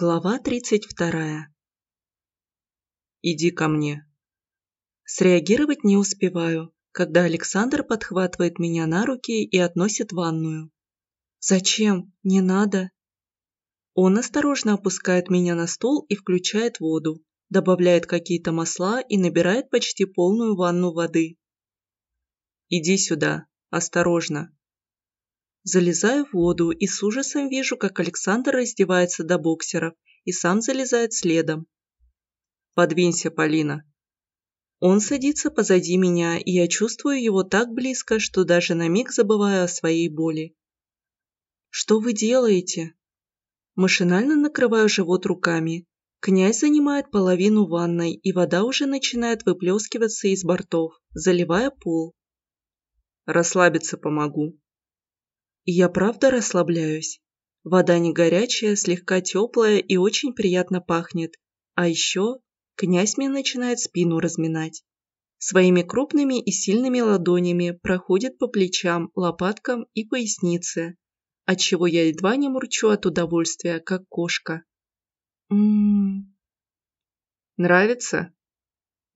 Глава 32. «Иди ко мне». Среагировать не успеваю, когда Александр подхватывает меня на руки и относит в ванную. «Зачем? Не надо». Он осторожно опускает меня на стол и включает воду, добавляет какие-то масла и набирает почти полную ванну воды. «Иди сюда, осторожно», Залезаю в воду и с ужасом вижу, как Александр раздевается до боксеров и сам залезает следом. «Подвинься, Полина». Он садится позади меня, и я чувствую его так близко, что даже на миг забываю о своей боли. «Что вы делаете?» Машинально накрываю живот руками. Князь занимает половину ванной, и вода уже начинает выплескиваться из бортов, заливая пол. «Расслабиться помогу», я правда расслабляюсь. Вода не горячая, слегка теплая и очень приятно пахнет. А еще князь мне начинает спину разминать. Своими крупными и сильными ладонями проходит по плечам, лопаткам и пояснице, отчего я едва не мурчу от удовольствия, как кошка. Ммм. Нравится?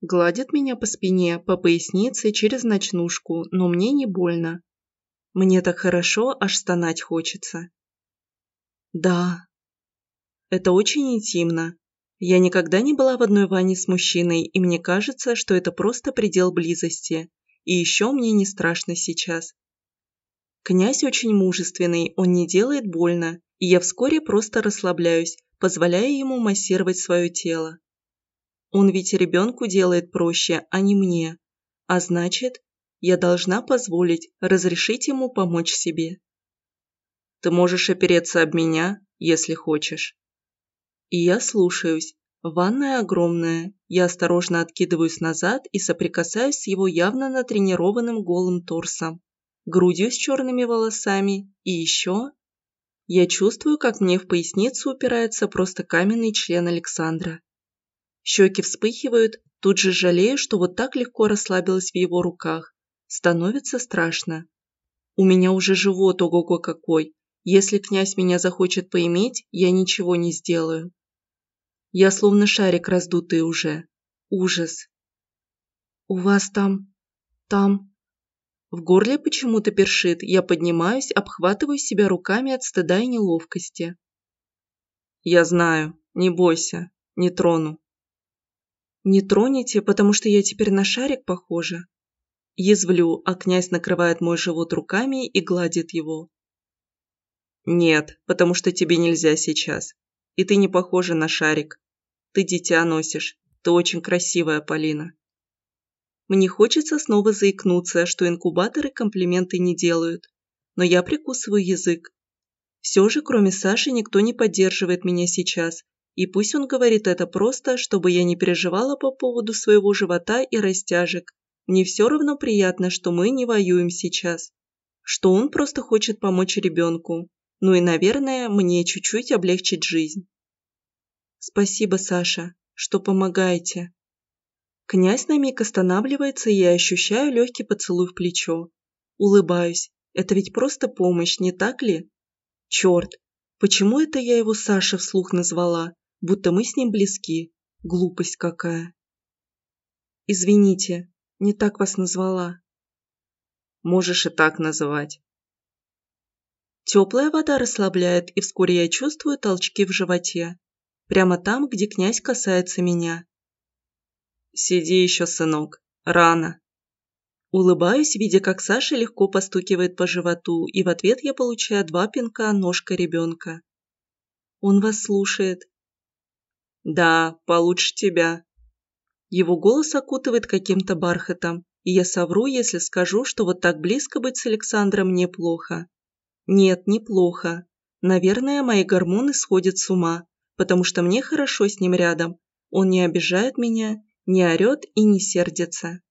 Гладит меня по спине, по пояснице, через ночнушку, но мне не больно. Мне так хорошо, аж стонать хочется. Да. Это очень интимно. Я никогда не была в одной ванне с мужчиной, и мне кажется, что это просто предел близости. И еще мне не страшно сейчас. Князь очень мужественный, он не делает больно, и я вскоре просто расслабляюсь, позволяя ему массировать свое тело. Он ведь ребенку делает проще, а не мне. А значит, я должна позволить, разрешить ему помочь себе. Ты можешь опереться об меня, если хочешь. И я слушаюсь. Ванная огромная. Я осторожно откидываюсь назад и соприкасаюсь с его явно натренированным голым торсом, грудью с черными волосами и еще... Я чувствую, как мне в поясницу упирается просто каменный член Александра. Щеки вспыхивают, тут же жалею, что вот так легко расслабилась в его руках. Становится страшно. У меня уже живот ого-го какой. Если князь меня захочет поиметь, я ничего не сделаю. Я словно шарик раздутый уже. Ужас. У вас там... там... В горле почему-то першит, я поднимаюсь, обхватываю себя руками от стыда и неловкости. Я знаю, не бойся, не трону. Не троните, потому что я теперь на шарик похожа. Язвлю, а князь накрывает мой живот руками и гладит его. «Нет, потому что тебе нельзя сейчас. И ты не похожа на шарик. Ты дитя носишь. Ты очень красивая, Полина». Мне хочется снова заикнуться, что инкубаторы комплименты не делают. Но я прикусываю язык. Все же, кроме Саши, никто не поддерживает меня сейчас. И пусть он говорит это просто, чтобы я не переживала по поводу своего живота и растяжек. Мне все равно приятно, что мы не воюем сейчас. Что он просто хочет помочь ребенку. Ну и, наверное, мне чуть-чуть облегчить жизнь. Спасибо, Саша, что помогаете. Князь на миг останавливается, и я ощущаю легкий поцелуй в плечо. Улыбаюсь. Это ведь просто помощь, не так ли? Черт, почему это я его Саша вслух назвала? Будто мы с ним близки. Глупость какая. Извините, не так вас назвала. Можешь и так называть. Теплая вода расслабляет, и вскоре я чувствую толчки в животе. Прямо там, где князь касается меня. Сиди еще, сынок. Рано. Улыбаюсь, видя, как Саша легко постукивает по животу, и в ответ я получаю два пинка ножка ребенка. Он вас слушает. Да, получше тебя. Его голос окутывает каким-то бархатом, и я совру, если скажу, что вот так близко быть с Александром неплохо. Нет, неплохо. Наверное, мои гормоны сходят с ума, потому что мне хорошо с ним рядом. Он не обижает меня, не орет и не сердится.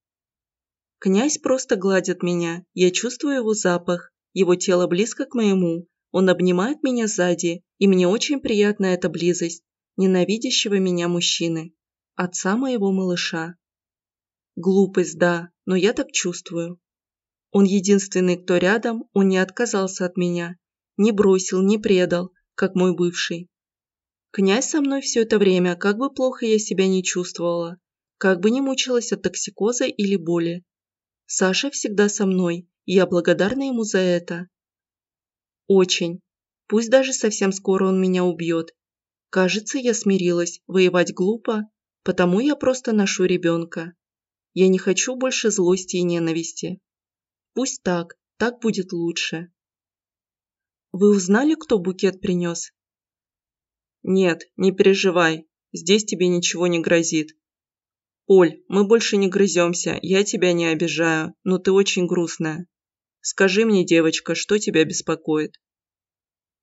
Князь просто гладит меня, я чувствую его запах, его тело близко к моему, он обнимает меня сзади, и мне очень приятна эта близость ненавидящего меня мужчины отца моего малыша. Глупость, да, но я так чувствую. Он единственный, кто рядом, он не отказался от меня, не бросил, не предал, как мой бывший. Князь со мной все это время, как бы плохо я себя не чувствовала, как бы не мучилась от токсикоза или боли. Саша всегда со мной, и я благодарна ему за это. Очень. Пусть даже совсем скоро он меня убьет. Кажется, я смирилась, воевать глупо, потому я просто ношу ребенка. Я не хочу больше злости и ненависти. Пусть так, так будет лучше. Вы узнали, кто букет принес? Нет, не переживай, здесь тебе ничего не грозит. Поль, мы больше не грыземся, я тебя не обижаю, но ты очень грустная. Скажи мне, девочка, что тебя беспокоит?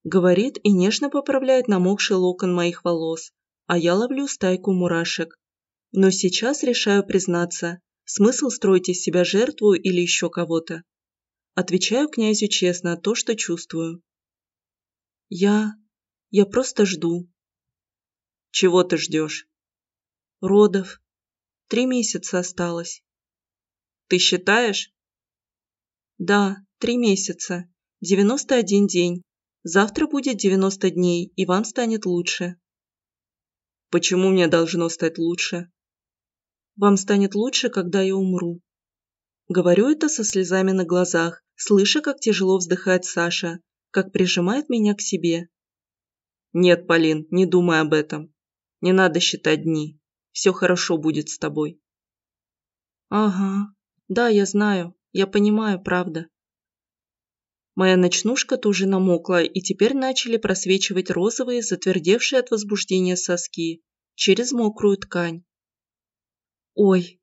Говорит и нежно поправляет намокший локон моих волос, а я ловлю стайку мурашек. Но сейчас решаю признаться, смысл строить из себя жертву или еще кого-то. Отвечаю князю честно то, что чувствую. Я... я просто жду. Чего ты ждешь? Родов. Три месяца осталось. Ты считаешь? Да, три месяца. Девяносто один день. Завтра будет девяносто дней, и вам станет лучше. Почему мне должно стать лучше? Вам станет лучше, когда я умру. Говорю это со слезами на глазах, слыша, как тяжело вздыхает Саша, как прижимает меня к себе. Нет, Полин, не думай об этом. Не надо считать дни. Все хорошо будет с тобой. Ага, да, я знаю, я понимаю, правда. Моя ночнушка тоже намокла, и теперь начали просвечивать розовые, затвердевшие от возбуждения соски, через мокрую ткань. Ой.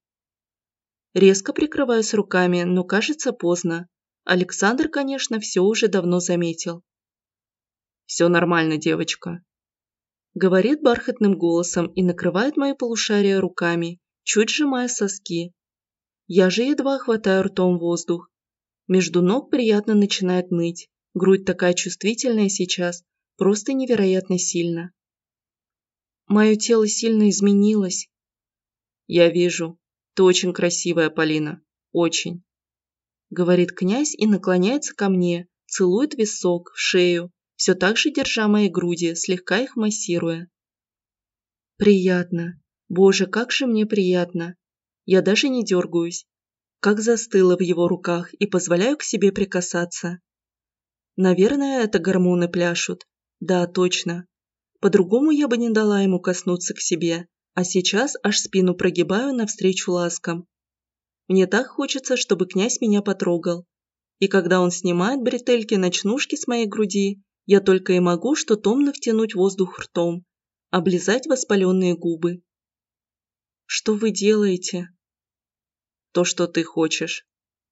Резко прикрываюсь руками, но кажется поздно. Александр, конечно, все уже давно заметил. «Все нормально, девочка», — говорит бархатным голосом и накрывает мои полушария руками, чуть сжимая соски. Я же едва хватаю ртом воздух. Между ног приятно начинает ныть. Грудь такая чувствительная сейчас, просто невероятно сильно. Мое тело сильно изменилось. Я вижу. Ты очень красивая, Полина. Очень говорит князь и наклоняется ко мне, целует висок, шею, все так же держа мои груди, слегка их массируя. Приятно. Боже, как же мне приятно. Я даже не дергаюсь. Как застыла в его руках и позволяю к себе прикасаться. Наверное, это гормоны пляшут. Да, точно. По-другому я бы не дала ему коснуться к себе, а сейчас аж спину прогибаю навстречу ласкам. Мне так хочется, чтобы князь меня потрогал. И когда он снимает бретельки-ночнушки с моей груди, я только и могу что томно втянуть воздух ртом, облизать воспаленные губы. «Что вы делаете?» «То, что ты хочешь»,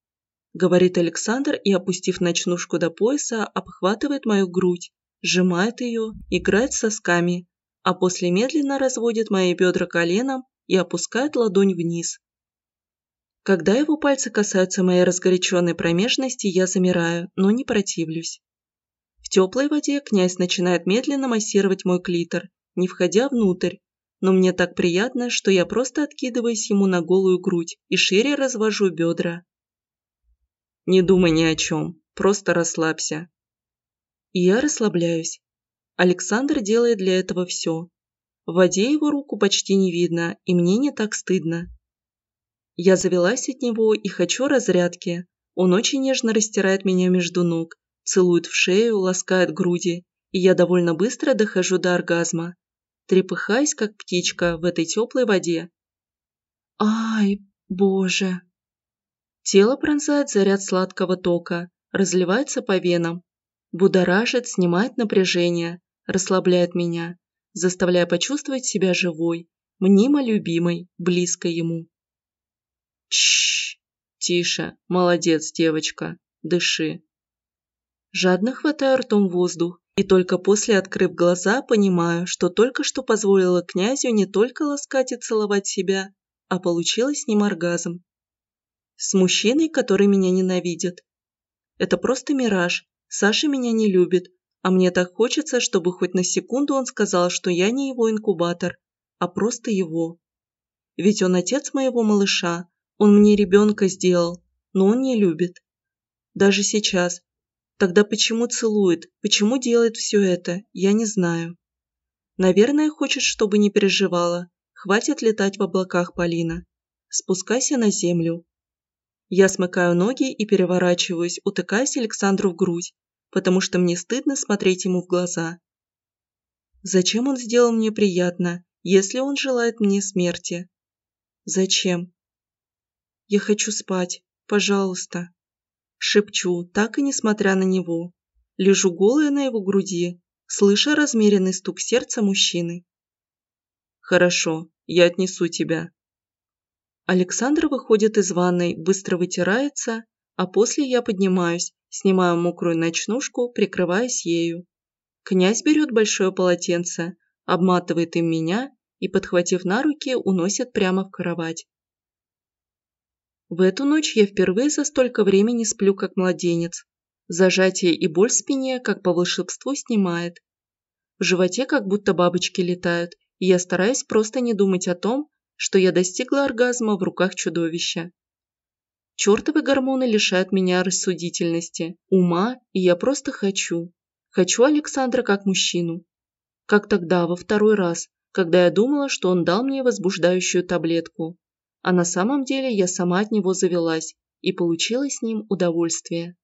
— говорит Александр и, опустив ночнушку до пояса, обхватывает мою грудь, сжимает ее, играет сосками, а после медленно разводит мои бедра коленом и опускает ладонь вниз, когда его пальцы касаются моей разгоряченной промежности, я замираю, но не противлюсь. В теплой воде князь начинает медленно массировать мой клитор, не входя внутрь, но мне так приятно, что я просто откидываюсь ему на голую грудь и шире развожу бедра. Не думай ни о чем, просто расслабься. И я расслабляюсь. Александр делает для этого все. В воде его руку почти не видно, и мне не так стыдно. Я завелась от него и хочу разрядки. Он очень нежно растирает меня между ног, целует в шею, ласкает груди, и я довольно быстро дохожу до оргазма, трепыхаясь, как птичка в этой теплой воде. Ай, боже! Тело пронзает заряд сладкого тока, разливается по венам, будоражит, снимает напряжение, расслабляет меня, заставляя почувствовать себя живой, мнимо любимой, близкой ему. Чш, тише, молодец, девочка, дыши. Жадно хватаю ртом воздух и только после, открыв глаза, понимаю, что только что позволила князю не только ласкать и целовать себя, а получила с ним оргазм. С мужчиной, который меня ненавидит. Это просто мираж. Саша меня не любит, а мне так хочется, чтобы хоть на секунду он сказал, что я не его инкубатор, а просто его. Ведь он отец моего малыша, он мне ребенка сделал, но он не любит. Даже сейчас. Тогда почему целует, почему делает все это, я не знаю. Наверное, хочет, чтобы не переживала. Хватит летать в облаках, Полина. Спускайся на землю. Я смыкаю ноги и переворачиваюсь, утыкаясь Александру в грудь, потому что мне стыдно смотреть ему в глаза. Зачем он сделал мне приятно, если он желает мне смерти? Зачем? Я хочу спать. Пожалуйста. Шепчу, так и несмотря на него. Лежу голая на его груди, слыша размеренный стук сердца мужчины. «Хорошо, я отнесу тебя». Александр выходит из ванной, быстро вытирается, а после я поднимаюсь, снимаю мокрую ночнушку, прикрываясь ею. Князь берет большое полотенце, обматывает им меня и, подхватив на руки, уносит прямо в кровать. В эту ночь я впервые за столько времени сплю как младенец. Зажатие и боль в спине, как по волшебству, снимает. В животе как будто бабочки летают, и я стараюсь просто не думать о том, что я достигла оргазма в руках чудовища. Чертовы гормоны лишают меня рассудительности, ума, и я просто хочу. Хочу Александра как мужчину. Как тогда, во второй раз, когда я думала, что он дал мне возбуждающую таблетку. А на самом деле я сама от него завелась и получила с ним удовольствие.